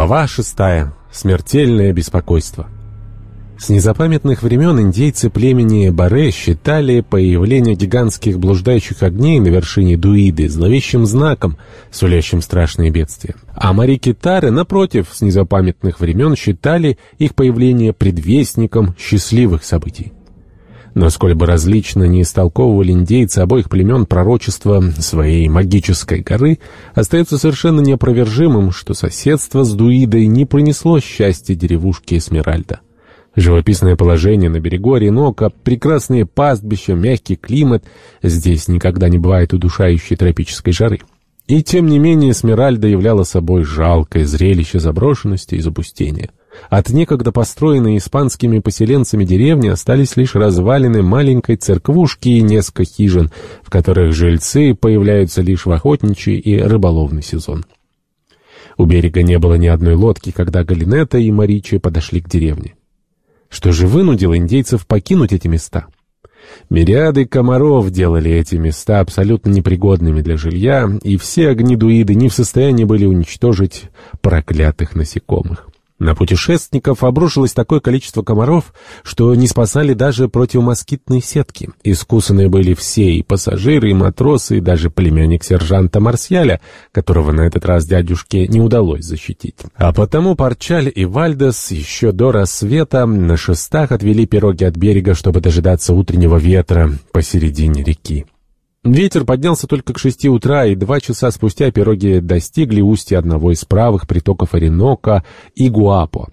Глава шестая. Смертельное беспокойство. С незапамятных времен индейцы племени Баре считали появление гигантских блуждающих огней на вершине Дуиды зловещим знаком, сулящим страшные бедствия. А Марикитары, напротив, с незапамятных времен считали их появление предвестником счастливых событий. Но сколь бы различно не истолковывали индейцы обоих племен пророчества своей магической горы, остается совершенно неопровержимым, что соседство с Дуидой не принесло счастья деревушке Эсмеральда. Живописное положение на берегу Оренока, прекрасные пастбища, мягкий климат — здесь никогда не бывает удушающей тропической жары. И тем не менее Эсмеральда являла собой жалкое зрелище заброшенности и запустения. От некогда построенной испанскими поселенцами деревни остались лишь развалины маленькой церквушки и несколько хижин, в которых жильцы появляются лишь в охотничий и рыболовный сезон. У берега не было ни одной лодки, когда Галинета и Маричи подошли к деревне. Что же вынудило индейцев покинуть эти места? Мириады комаров делали эти места абсолютно непригодными для жилья, и все огнедуиды не в состоянии были уничтожить проклятых насекомых. На путешественников обрушилось такое количество комаров, что не спасали даже противомоскитные сетки. Искусанные были все, и пассажиры, и матросы, и даже племянник сержанта Марсьяля, которого на этот раз дядюшке не удалось защитить. А потому Парчаль и Вальдес еще до рассвета на шестах отвели пироги от берега, чтобы дожидаться утреннего ветра посередине реки. Ветер поднялся только к шести утра, и два часа спустя пироги достигли устья одного из правых притоков Оренока — Игуапо.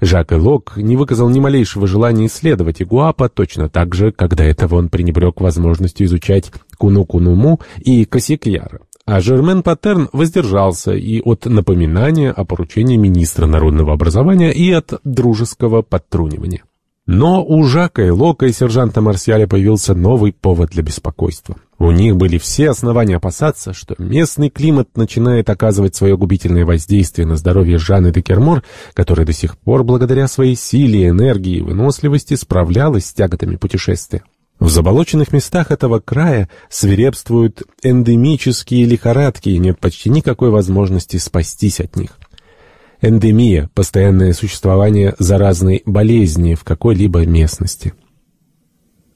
Жак Элок не выказал ни малейшего желания исследовать Игуапо, точно так же, когда этого он пренебрег возможностью изучать Куну-Кунуму и Косикьяра. А Жермен Паттерн воздержался и от напоминания о поручении министра народного образования, и от дружеского подтрунивания. Но у Жака и Лока и сержанта Марсиаля появился новый повод для беспокойства. У них были все основания опасаться, что местный климат начинает оказывать свое губительное воздействие на здоровье Жанны де Кермор, которая до сих пор, благодаря своей силе, энергии и выносливости, справлялась с тяготами путешествия. В заболоченных местах этого края свирепствуют эндемические лихорадки, и нет почти никакой возможности спастись от них. Эндемия – постоянное существование заразной болезни в какой-либо местности.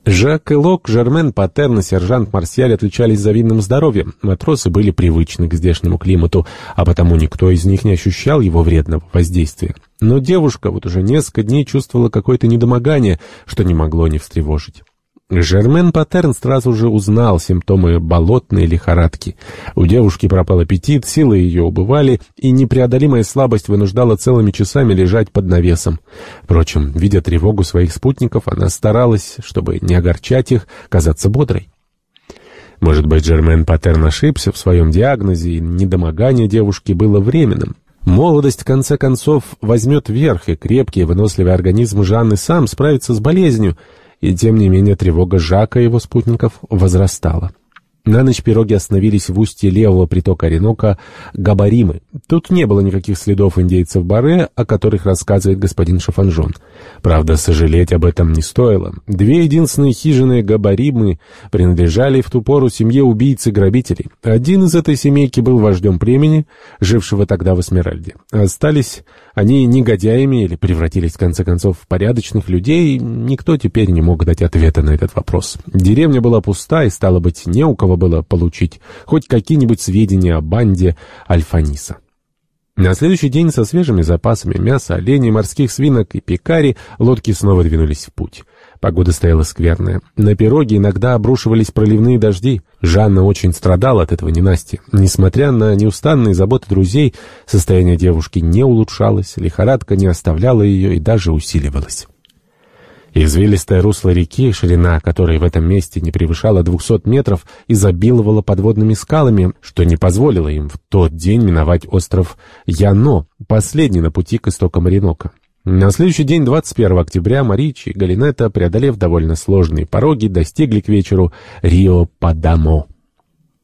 Жак Элок, Жермен Патерн и сержант Марсиаль отличались завидным здоровьем. Матросы были привычны к здешнему климату, а потому никто из них не ощущал его вредного воздействия. Но девушка вот уже несколько дней чувствовала какое-то недомогание, что не могло не встревожить. Жермен Паттерн сразу же узнал симптомы болотной лихорадки. У девушки пропал аппетит, силы ее убывали, и непреодолимая слабость вынуждала целыми часами лежать под навесом. Впрочем, видя тревогу своих спутников, она старалась, чтобы не огорчать их, казаться бодрой. Может быть, Жермен Паттерн ошибся в своем диагнозе, и недомогание девушки было временным. Молодость, в конце концов, возьмет верх, и крепкий, выносливый организм Жанны сам справится с болезнью — и тем не менее тревога Жака и его спутников возрастала. На ночь пироги остановились в устье левого притока Оренока Габаримы. Тут не было никаких следов индейцев Баре, о которых рассказывает господин Шафанжон. Правда, сожалеть об этом не стоило. Две единственные хижины Габаримы принадлежали в ту пору семье убийцы-грабителей. Один из этой семейки был вождем племени, жившего тогда в Эсмеральде. Остались они негодяями или превратились, в конце концов, в порядочных людей, никто теперь не мог дать ответа на этот вопрос. Деревня была пуста, и, стало быть, не у кого было получить хоть какие-нибудь сведения о банде Альфаниса. На следующий день со свежими запасами мяса, оленей, морских свинок и пекари лодки снова двинулись в путь. Погода стояла скверная. На пироге иногда обрушивались проливные дожди. Жанна очень страдала от этого ненастья. Несмотря на неустанные заботы друзей, состояние девушки не улучшалось, лихорадка не оставляла ее и даже усиливалась. Извилистое русло реки, ширина которой в этом месте не превышала 200 метров, изобиловала подводными скалами, что не позволило им в тот день миновать остров Яно, последний на пути к истокам Оренока. На следующий день, 21 октября, Маричи и Галинета, преодолев довольно сложные пороги, достигли к вечеру Рио-Падамо.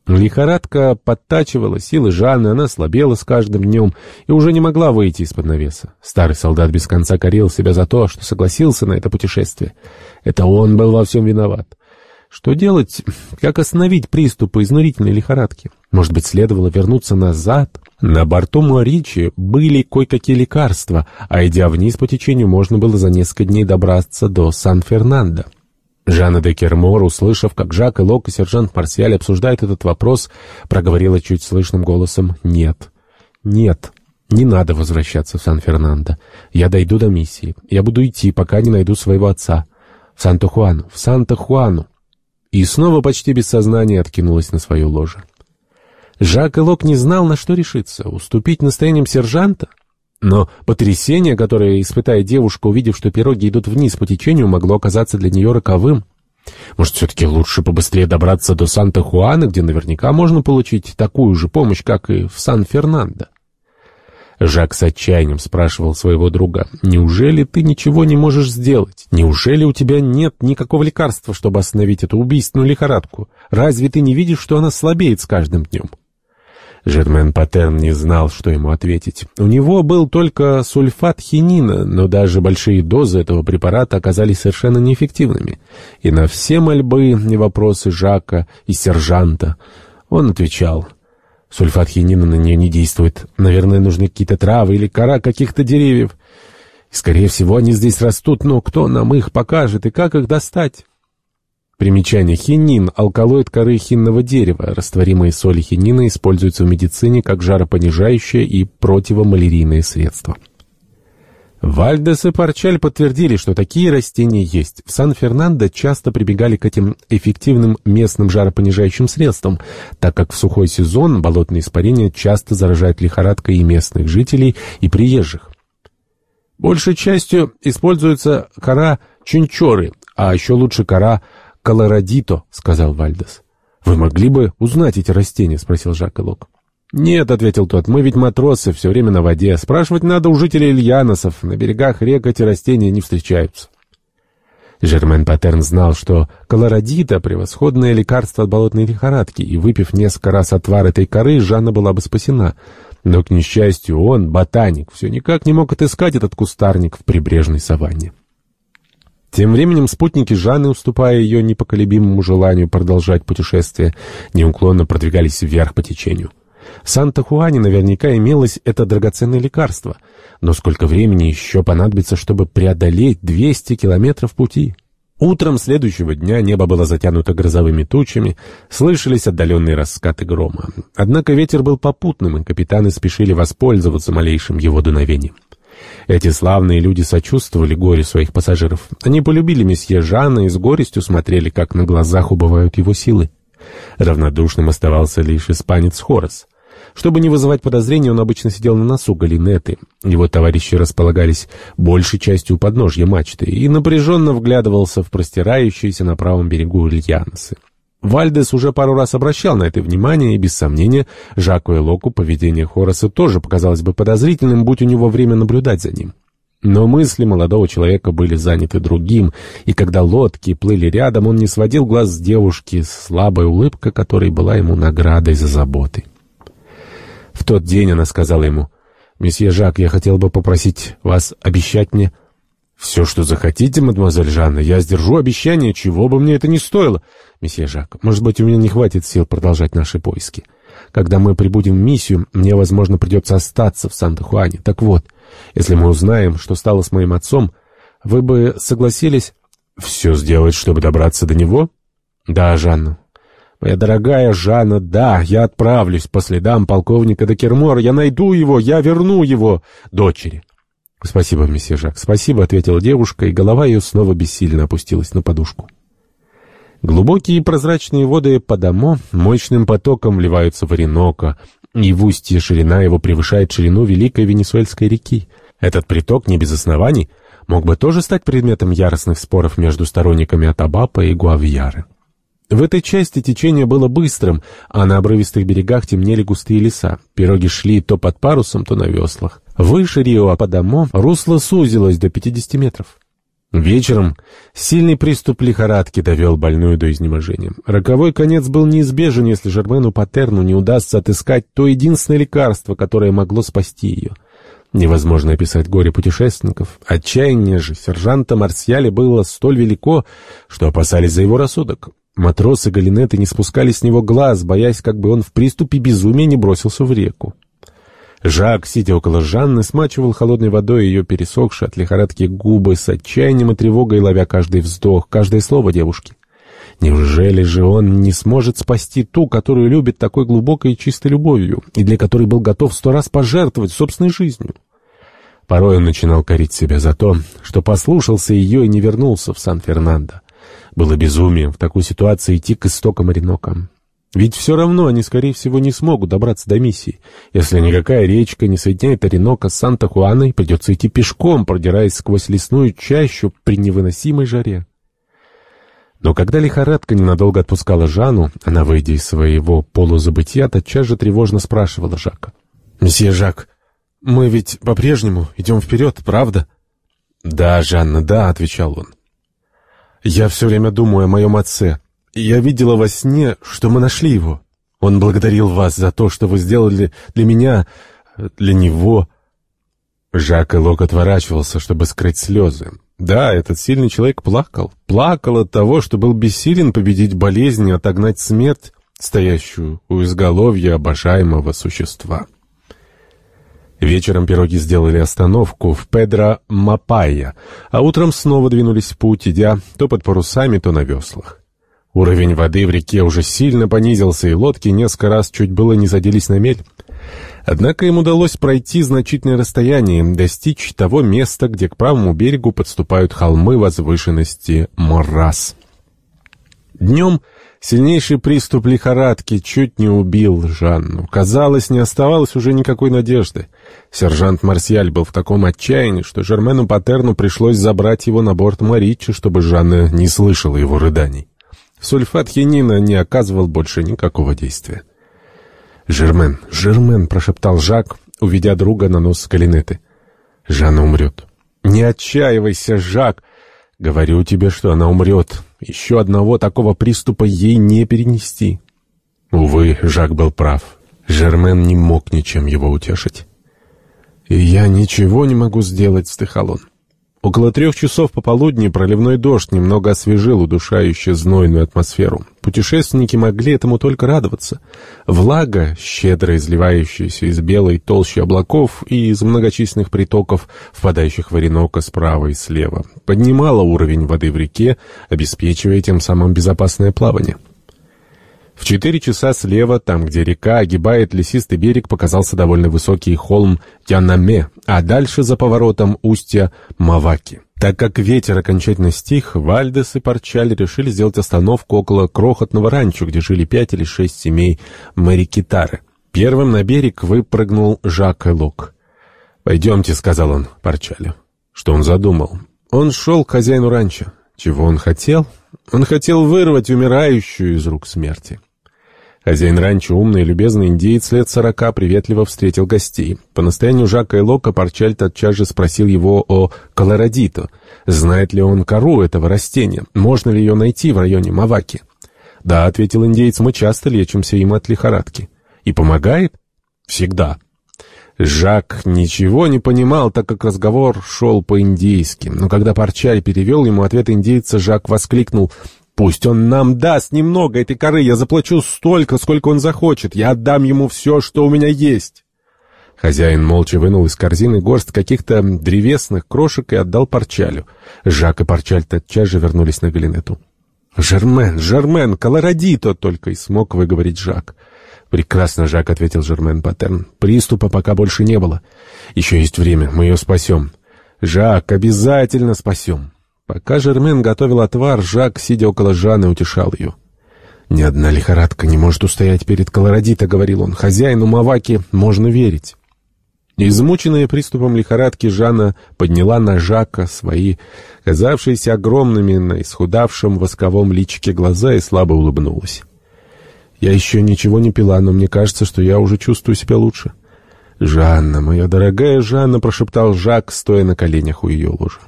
Лихорадка подтачивала силы Жанны, она слабела с каждым днем и уже не могла выйти из-под навеса. Старый солдат без конца корил себя за то, что согласился на это путешествие. Это он был во всем виноват. Что делать? Как остановить приступы изнурительной лихорадки? Может быть, следовало вернуться назад? На борту Муаричи были кое-какие лекарства, а идя вниз по течению, можно было за несколько дней добраться до Сан-Фернандо. Жанна де Кермор, услышав, как Жак и Лок и сержант Марсиаль обсуждают этот вопрос, проговорила чуть слышным голосом «Нет, нет, не надо возвращаться в Сан-Фернандо. Я дойду до миссии. Я буду идти, пока не найду своего отца. В Санта-Хуану, в Санта-Хуану». И снова почти без сознания откинулась на свое ложе. Жак и Лок не знал, на что решиться. Уступить настоянием сержанта? Но потрясение, которое испытает девушка, увидев, что пироги идут вниз по течению, могло оказаться для нее роковым. Может, все-таки лучше побыстрее добраться до Санта-Хуана, где наверняка можно получить такую же помощь, как и в Сан-Фернандо? Жак с отчаянием спрашивал своего друга, «Неужели ты ничего не можешь сделать? Неужели у тебя нет никакого лекарства, чтобы остановить эту убийственную лихорадку? Разве ты не видишь, что она слабеет с каждым днем?» Жермен Паттерн не знал, что ему ответить. У него был только сульфат хинина, но даже большие дозы этого препарата оказались совершенно неэффективными. И на все мольбы и вопросы Жака и сержанта он отвечал. Сульфат хинина на нее не действует. Наверное, нужны какие-то травы или кора каких-то деревьев. И, скорее всего, они здесь растут, но кто нам их покажет и как их достать? Примечание. Хинин – алкалоид коры хинного дерева. Растворимые соли хинина используются в медицине как жаропонижающее и противомалярийное средство. Вальдес и Парчаль подтвердили, что такие растения есть. В Сан-Фернандо часто прибегали к этим эффективным местным жаропонижающим средствам, так как в сухой сезон болотные испарения часто заражают лихорадкой и местных жителей, и приезжих. Большей частью используется кора чунчоры, а еще лучше кора «Колорадито», — сказал Вальдес. «Вы могли бы узнать эти растения?» — спросил Жак Лок. «Нет», — ответил тот, — «мы ведь матросы, все время на воде. Спрашивать надо у жителей Ильяносов. На берегах рек эти растения не встречаются». Жермен Паттерн знал, что колорадита — превосходное лекарство от болотной лихорадки, и, выпив несколько раз отвар этой коры, Жанна была бы спасена. Но, к несчастью, он, ботаник, все никак не мог отыскать этот кустарник в прибрежной саванне. Тем временем спутники Жанны, уступая ее непоколебимому желанию продолжать путешествие, неуклонно продвигались вверх по течению. В Санта-Хуане наверняка имелось это драгоценное лекарство, но сколько времени еще понадобится, чтобы преодолеть 200 километров пути? Утром следующего дня небо было затянуто грозовыми тучами, слышались отдаленные раскаты грома. Однако ветер был попутным, и капитаны спешили воспользоваться малейшим его дуновением. Эти славные люди сочувствовали горю своих пассажиров. Они полюбили месье Жана и с горестью смотрели, как на глазах убывают его силы. Равнодушным оставался лишь испанец Хорос. Чтобы не вызывать подозрений, он обычно сидел на носу галинеты. Его товарищи располагались большей частью у подножья мачты и напряженно вглядывался в простирающиеся на правом берегу Ильянсы. Вальдес уже пару раз обращал на это внимание, и, без сомнения, Жаку и Локу поведение Хороса тоже показалось бы подозрительным, будь у него время наблюдать за ним. Но мысли молодого человека были заняты другим, и когда лодки плыли рядом, он не сводил глаз с девушки, слабая улыбка которой была ему наградой за заботы. В тот день она сказала ему, «Месье Жак, я хотел бы попросить вас обещать мне...» «Все, что захотите, мадемуазель Жанна, я сдержу обещание, чего бы мне это ни стоило. Месье Жак, может быть, у меня не хватит сил продолжать наши поиски. Когда мы прибудем в миссию, мне, возможно, придется остаться в Санта-Хуане. Так вот, если мы узнаем, что стало с моим отцом, вы бы согласились все сделать, чтобы добраться до него? Да, Жанна. Моя дорогая Жанна, да, я отправлюсь по следам полковника Декермора. Я найду его, я верну его дочери. «Спасибо, месье Жак, спасибо», — ответила девушка, и голова ее снова бессильно опустилась на подушку. Глубокие прозрачные воды Падамо мощным потоком вливаются в Ореноко, и в устье ширина его превышает ширину Великой Венесуэльской реки. Этот приток, не без оснований, мог бы тоже стать предметом яростных споров между сторонниками Атабапа и Гуавьяры. В этой части течение было быстрым, а на обрывистых берегах темнели густые леса. Пироги шли то под парусом, то на веслах. Выше Рио-Ападамо русло сузилось до 50 метров. Вечером сильный приступ лихорадки довел больную до изнеможения. Роковой конец был неизбежен, если Жермену Патерну не удастся отыскать то единственное лекарство, которое могло спасти ее. Невозможно описать горе путешественников. Отчаяние же сержанта Марсиале было столь велико, что опасались за его рассудок. Матросы Галинеты не спускали с него глаз, боясь, как бы он в приступе безумия не бросился в реку. Жак, сидя около Жанны, смачивал холодной водой ее пересохшие от лихорадки губы с отчаянием и тревогой, ловя каждый вздох, каждое слово девушки. Неужели же он не сможет спасти ту, которую любит такой глубокой и чистой любовью, и для которой был готов сто раз пожертвовать собственной жизнью? Порой он начинал корить себя за то, что послушался ее и не вернулся в Сан-Фернандо. Было безумием в такой ситуации идти к истокам Оренока. Ведь все равно они, скорее всего, не смогут добраться до миссии. Если никакая речка не соединяет Оренока с Санта-Хуаной, придется идти пешком, продираясь сквозь лесную чащу при невыносимой жаре. Но когда лихорадка ненадолго отпускала Жанну, она, выйдя из своего полузабытия, тотчас же тревожно спрашивала Жака. «Месье Жак, мы ведь по-прежнему идем вперед, правда?» «Да, Жанна, да», — отвечал он. «Я все время думаю о моем отце». Я видела во сне, что мы нашли его. Он благодарил вас за то, что вы сделали для меня, для него». Жак и Лок отворачивался, чтобы скрыть слезы. Да, этот сильный человек плакал. Плакал от того, что был бессилен победить болезнь и отогнать смерть, стоящую у изголовья обожаемого существа. Вечером пироги сделали остановку в Педро Мапайя, а утром снова двинулись в путь, идя то под парусами, то на веслах. Уровень воды в реке уже сильно понизился, и лодки несколько раз чуть было не садились на мель. Однако им удалось пройти значительное расстояние, достичь того места, где к правому берегу подступают холмы возвышенности Моррас. Днем сильнейший приступ лихорадки чуть не убил Жанну. Казалось, не оставалось уже никакой надежды. Сержант Марсиаль был в таком отчаянии, что Жермену Патерну пришлось забрать его на борт Маричи, чтобы Жанна не слышала его рыданий. Сульфат хинина не оказывал больше никакого действия. «Жермен, Жермен!» — прошептал Жак, уведя друга на нос Калинеты. «Жанна умрет». «Не отчаивайся, Жак!» «Говорю тебе, что она умрет. Еще одного такого приступа ей не перенести». Увы, Жак был прав. Жермен не мог ничем его утешить. «И я ничего не могу сделать», — вздыхал он. Около трех часов пополудни проливной дождь немного освежил удушающую знойную атмосферу. Путешественники могли этому только радоваться. Влага, щедро изливающаяся из белой толщи облаков и из многочисленных притоков, впадающих в Оренока справа и слева, поднимала уровень воды в реке, обеспечивая тем самым безопасное плавание. В четыре часа слева, там, где река огибает лесистый берег, показался довольно высокий холм Янаме, а дальше за поворотом устья Маваки. Так как ветер окончательно стих, Вальдес и Парчаль решили сделать остановку около крохотного ранчо, где жили пять или шесть семей Марикитары. Первым на берег выпрыгнул Жак Элок. «Пойдемте», — сказал он Парчалю. Что он задумал? Он шел к хозяину ранчо. Чего он хотел? Он хотел вырвать умирающую из рук смерти. Хозяин ранчо, умный и любезный индеец лет сорока, приветливо встретил гостей. По настоянию Жака и Лока Парчаль тотчас же спросил его о колорадито. Знает ли он кору этого растения? Можно ли ее найти в районе Маваки? «Да», — ответил индеец, — «мы часто лечимся им от лихорадки». «И помогает?» «Всегда». Жак ничего не понимал, так как разговор шел по-индейски. Но когда Парчаль перевел ему ответ индейца, Жак воскликнул Пусть он нам даст немного этой коры, я заплачу столько, сколько он захочет. Я отдам ему все, что у меня есть. Хозяин молча вынул из корзины горсть каких-то древесных крошек и отдал Парчалю. Жак и Парчаль тотчас же вернулись на Галинету. «Жермен, Жермен, Колорадито!» — только и смог выговорить Жак. «Прекрасно, Жак», — ответил Жермен Паттерн. «Приступа пока больше не было. Еще есть время, мы ее спасем». «Жак, обязательно спасем». Пока Жермен готовил отвар, Жак, сидя около Жанны, утешал ее. «Ни одна лихорадка не может устоять перед Колорадито», — говорил он. «Хозяину Маваки можно верить». Измученная приступом лихорадки, Жанна подняла на Жака свои, казавшиеся огромными на исхудавшем восковом личике глаза и слабо улыбнулась. «Я еще ничего не пила, но мне кажется, что я уже чувствую себя лучше». «Жанна, моя дорогая Жанна», — прошептал Жак, стоя на коленях у ее ложа.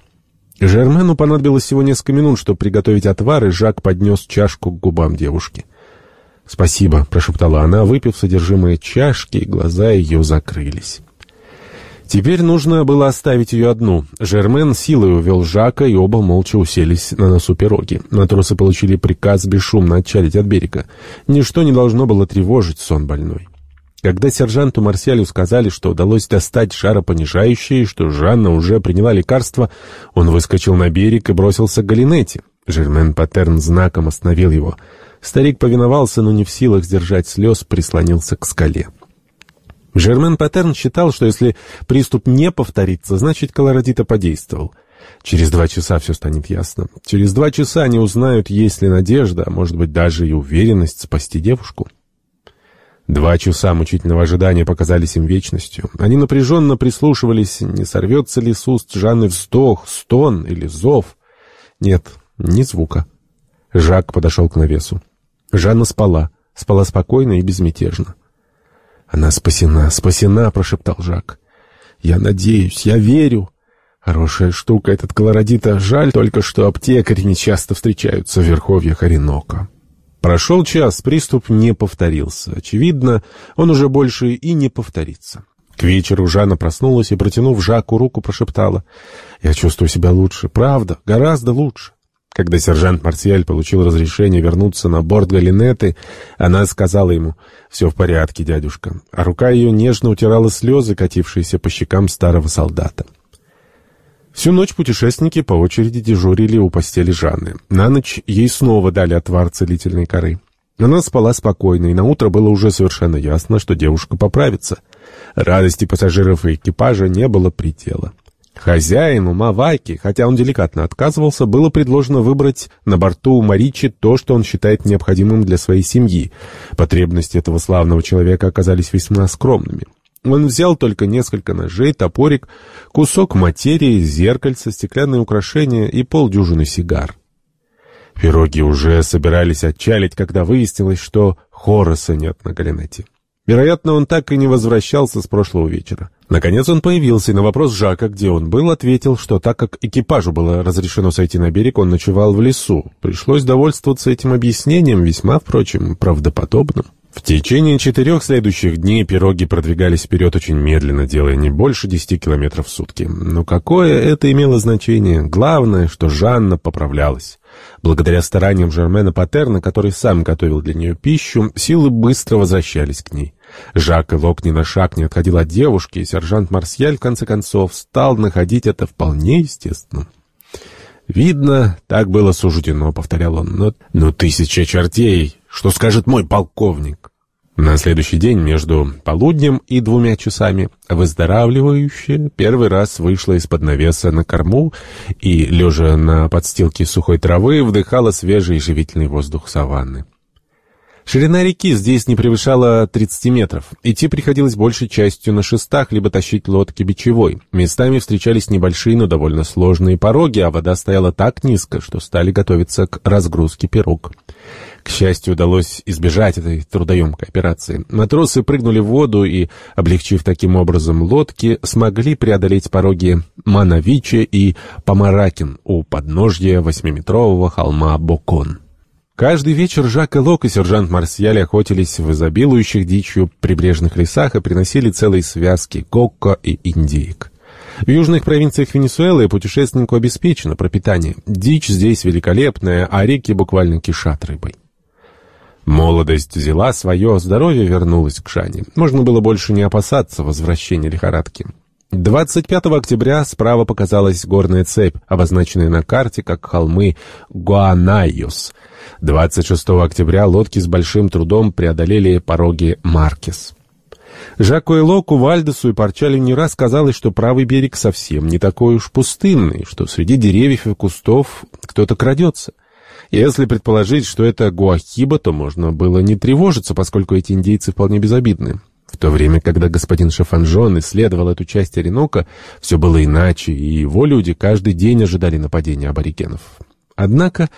Жермену понадобилось всего несколько минут, чтобы приготовить отвар, и Жак поднес чашку к губам девушки. «Спасибо», — прошептала она, выпив содержимое чашки, и глаза ее закрылись. Теперь нужно было оставить ее одну. Жермен силой увел Жака, и оба молча уселись на носу пироги. Матросы получили приказ бесшумно отчалить от берега. Ничто не должно было тревожить сон больной. Когда сержанту Марсиалю сказали, что удалось достать жаропонижающее, и что Жанна уже приняла лекарство, он выскочил на берег и бросился к Галинете. Жермен Паттерн знаком остановил его. Старик повиновался, но не в силах сдержать слез, прислонился к скале. Жермен Паттерн считал, что если приступ не повторится, значит, колородита подействовал. Через два часа все станет ясно. Через два часа они узнают, есть ли надежда, а может быть даже и уверенность спасти девушку. Два часа мучительного ожидания показались им вечностью. Они напряженно прислушивались, не сорвется ли с уст Жанны вздох, стон или зов. Нет, ни звука. Жак подошел к навесу. Жанна спала, спала спокойно и безмятежно. «Она спасена, спасена!» — прошептал Жак. «Я надеюсь, я верю!» Хорошая штука этот колородита. Жаль только, что аптекари не часто встречаются в верховьях Оренока. Прошел час, приступ не повторился. Очевидно, он уже больше и не повторится. К вечеру Жанна проснулась и, протянув Жаку руку, прошептала. «Я чувствую себя лучше. Правда, гораздо лучше». Когда сержант Марсиаль получил разрешение вернуться на борт Галинеты, она сказала ему «Все в порядке, дядюшка», а рука ее нежно утирала слезы, катившиеся по щекам старого солдата. Всю ночь путешественники по очереди дежурили у постели Жанны. На ночь ей снова дали отвар целительной коры. Она спала спокойно, и на утро было уже совершенно ясно, что девушка поправится. Радости пассажиров и экипажа не было предела. Хозяину Мавайки, хотя он деликатно отказывался, было предложено выбрать на борту Маричи то, что он считает необходимым для своей семьи. Потребности этого славного человека оказались весьма скромными. Он взял только несколько ножей, топорик, кусок материи, зеркальце, стеклянные украшения и полдюжины сигар. Пироги уже собирались отчалить, когда выяснилось, что Хорреса нет на Галинете. Вероятно, он так и не возвращался с прошлого вечера. Наконец он появился, и на вопрос Жака, где он был, ответил, что так как экипажу было разрешено сойти на берег, он ночевал в лесу. Пришлось довольствоваться этим объяснением, весьма, впрочем, правдоподобным. В течение четырех следующих дней пироги продвигались вперед очень медленно, делая не больше десяти километров в сутки. Но какое это имело значение? Главное, что Жанна поправлялась. Благодаря стараниям Жермена Патерна, который сам готовил для нее пищу, силы быстро возвращались к ней. Жак и Лок ни на шаг не отходил от девушки, и сержант Марсьяль, в конце концов, стал находить это вполне естественным. «Видно, так было суждено», — повторял он. «Но, но тысяча чертей! Что скажет мой полковник?» На следующий день между полуднем и двумя часами выздоравливающая первый раз вышла из-под навеса на корму и, лежа на подстилке сухой травы, вдыхала свежий живительный воздух саванны. Ширина реки здесь не превышала 30 метров. Идти приходилось большей частью на шестах, либо тащить лодки бичевой. Местами встречались небольшие, но довольно сложные пороги, а вода стояла так низко, что стали готовиться к разгрузке пирог. К счастью, удалось избежать этой трудоемкой операции. Матросы прыгнули в воду и, облегчив таким образом лодки, смогли преодолеть пороги Манавиче и Помаракин у подножья восьмиметрового холма Бокон. Каждый вечер Жак и Лок и сержант Марсиаль охотились в изобилующих дичью прибрежных лесах и приносили целые связки кокко и индейк. В южных провинциях Венесуэлы путешественнику обеспечено пропитание. Дичь здесь великолепная, а реки буквально кишат рыбой. Молодость взяла свое, здоровье вернулось к Шане. Можно было больше не опасаться возвращения лихорадки. 25 октября справа показалась горная цепь, обозначенная на карте как холмы Гуанайос. 26 октября лодки с большим трудом преодолели пороги Маркес. Жаку Элоку, Вальдесу и Парчали не раз казалось, что правый берег совсем не такой уж пустынный, что среди деревьев и кустов кто-то крадется. Если предположить, что это Гуахиба, то можно было не тревожиться, поскольку эти индейцы вполне безобидны. В то время, когда господин Шафанжон исследовал эту часть Оренока, все было иначе, и его люди каждый день ожидали нападения аборигенов. Однако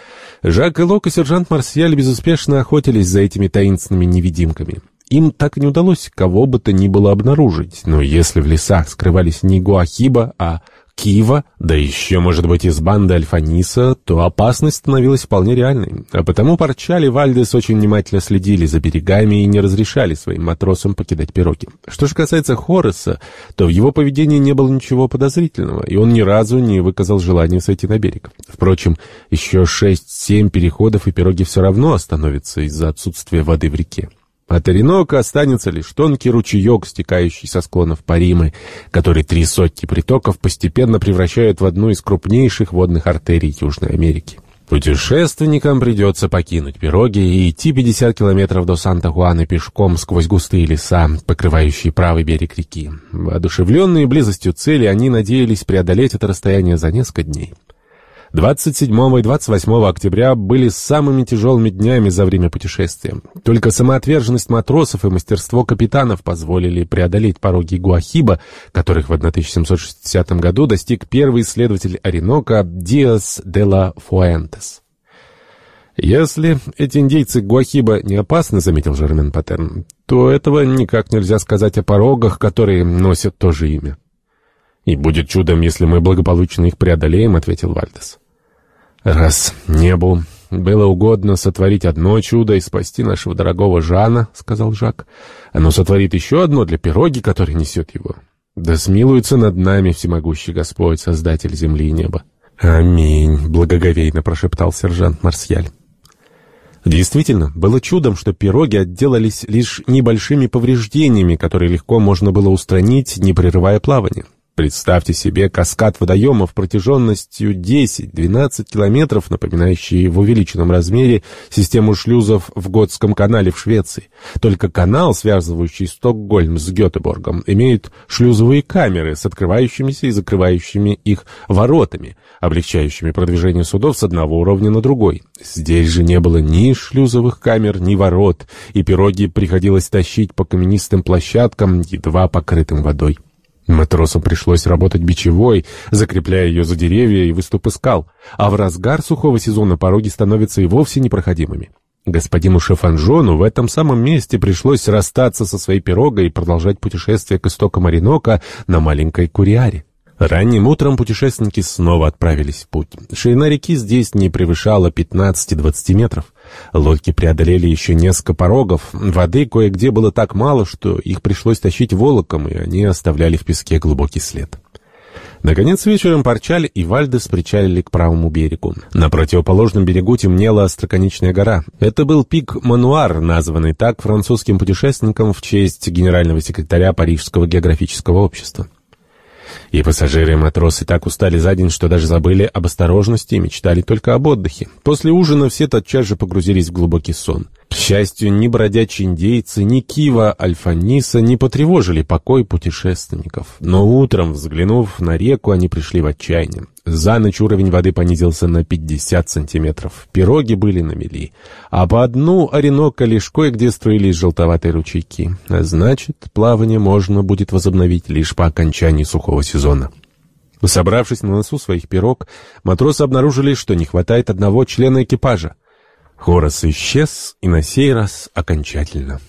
Жак и Лок и сержант Марсиаль безуспешно охотились за этими таинственными невидимками. Им так и не удалось кого бы то ни было обнаружить, но если в лесах скрывались не Гуахиба, а Кива, да еще, может быть, из банды Альфаниса, то опасность становилась вполне реальной. А потому Парчаль и Вальдес очень внимательно следили за берегами и не разрешали своим матросам покидать пироги. Что же касается Хорреса, то в его поведении не было ничего подозрительного, и он ни разу не выказал желания сойти на берег. Впрочем, еще шесть-семь переходов, и пироги все равно остановятся из-за отсутствия воды в реке. От Оренока останется лишь тонкий ручеек, стекающий со склонов Паримы, который три сотни притоков постепенно превращают в одну из крупнейших водных артерий Южной Америки. Путешественникам придется покинуть пироги и идти 50 километров до Санта-Хуаны пешком сквозь густые леса, покрывающие правый берег реки. Воодушевленные близостью цели, они надеялись преодолеть это расстояние за несколько дней. 27 и 28 октября были самыми тяжелыми днями за время путешествия. Только самоотверженность матросов и мастерство капитанов позволили преодолеть пороги Гуахиба, которых в 1760 году достиг первый исследователь Оренока Диас де ла Фуэнтес. «Если эти индейцы Гуахиба не опасны, — заметил Жермен Паттерн, — то этого никак нельзя сказать о порогах, которые носят то же имя». «И будет чудом, если мы благополучно их преодолеем», — ответил Вальдес. «Раз небу было угодно сотворить одно чудо и спасти нашего дорогого Жана», — сказал Жак, — «оно сотворит еще одно для пироги, который несет его. Да смилуется над нами всемогущий Господь, Создатель земли и неба». «Аминь», — благоговейно прошептал сержант Марсьяль. Действительно, было чудом, что пироги отделались лишь небольшими повреждениями, которые легко можно было устранить, не прерывая плавание. Представьте себе каскад водоемов протяженностью 10-12 километров, напоминающий в увеличенном размере систему шлюзов в Готском канале в Швеции. Только канал, связывающий Стокгольм с Гетеборгом, имеет шлюзовые камеры с открывающимися и закрывающими их воротами, облегчающими продвижение судов с одного уровня на другой. Здесь же не было ни шлюзовых камер, ни ворот, и пироги приходилось тащить по каменистым площадкам, едва покрытым водой. Матросам пришлось работать бичевой, закрепляя ее за деревья и выступы скал, а в разгар сухого сезона пороги становятся и вовсе непроходимыми. Господину Шефанжону в этом самом месте пришлось расстаться со своей пирогой и продолжать путешествие к истокам Оренока на маленькой Куриаре. Ранним утром путешественники снова отправились в путь. Ширина реки здесь не превышала 15-20 метров. Лодки преодолели еще несколько порогов. Воды кое-где было так мало, что их пришлось тащить волоком, и они оставляли в песке глубокий след. Наконец вечером Парчаль и Вальдес причалили к правому берегу. На противоположном берегу темнела остроконечная гора. Это был пик Мануар, названный так французским путешественником в честь генерального секретаря Парижского географического общества. И пассажиры и матросы так устали за день, что даже забыли об осторожности и мечтали только об отдыхе. После ужина все тотчас же погрузились в глубокий сон. К счастью, ни бродячие индейцы, ни Кива Альфаниса не потревожили покой путешественников. Но утром, взглянув на реку, они пришли в отчаяние. За ночь уровень воды понизился на 50 сантиметров. Пироги были на мели. А по дну Оренока лишь кое-где струились желтоватые ручейки. А значит, плавание можно будет возобновить лишь по окончании сухого сезона. Собравшись на носу своих пирог, матросы обнаружили, что не хватает одного члена экипажа. Хорос исчез, и на сей раз окончательно.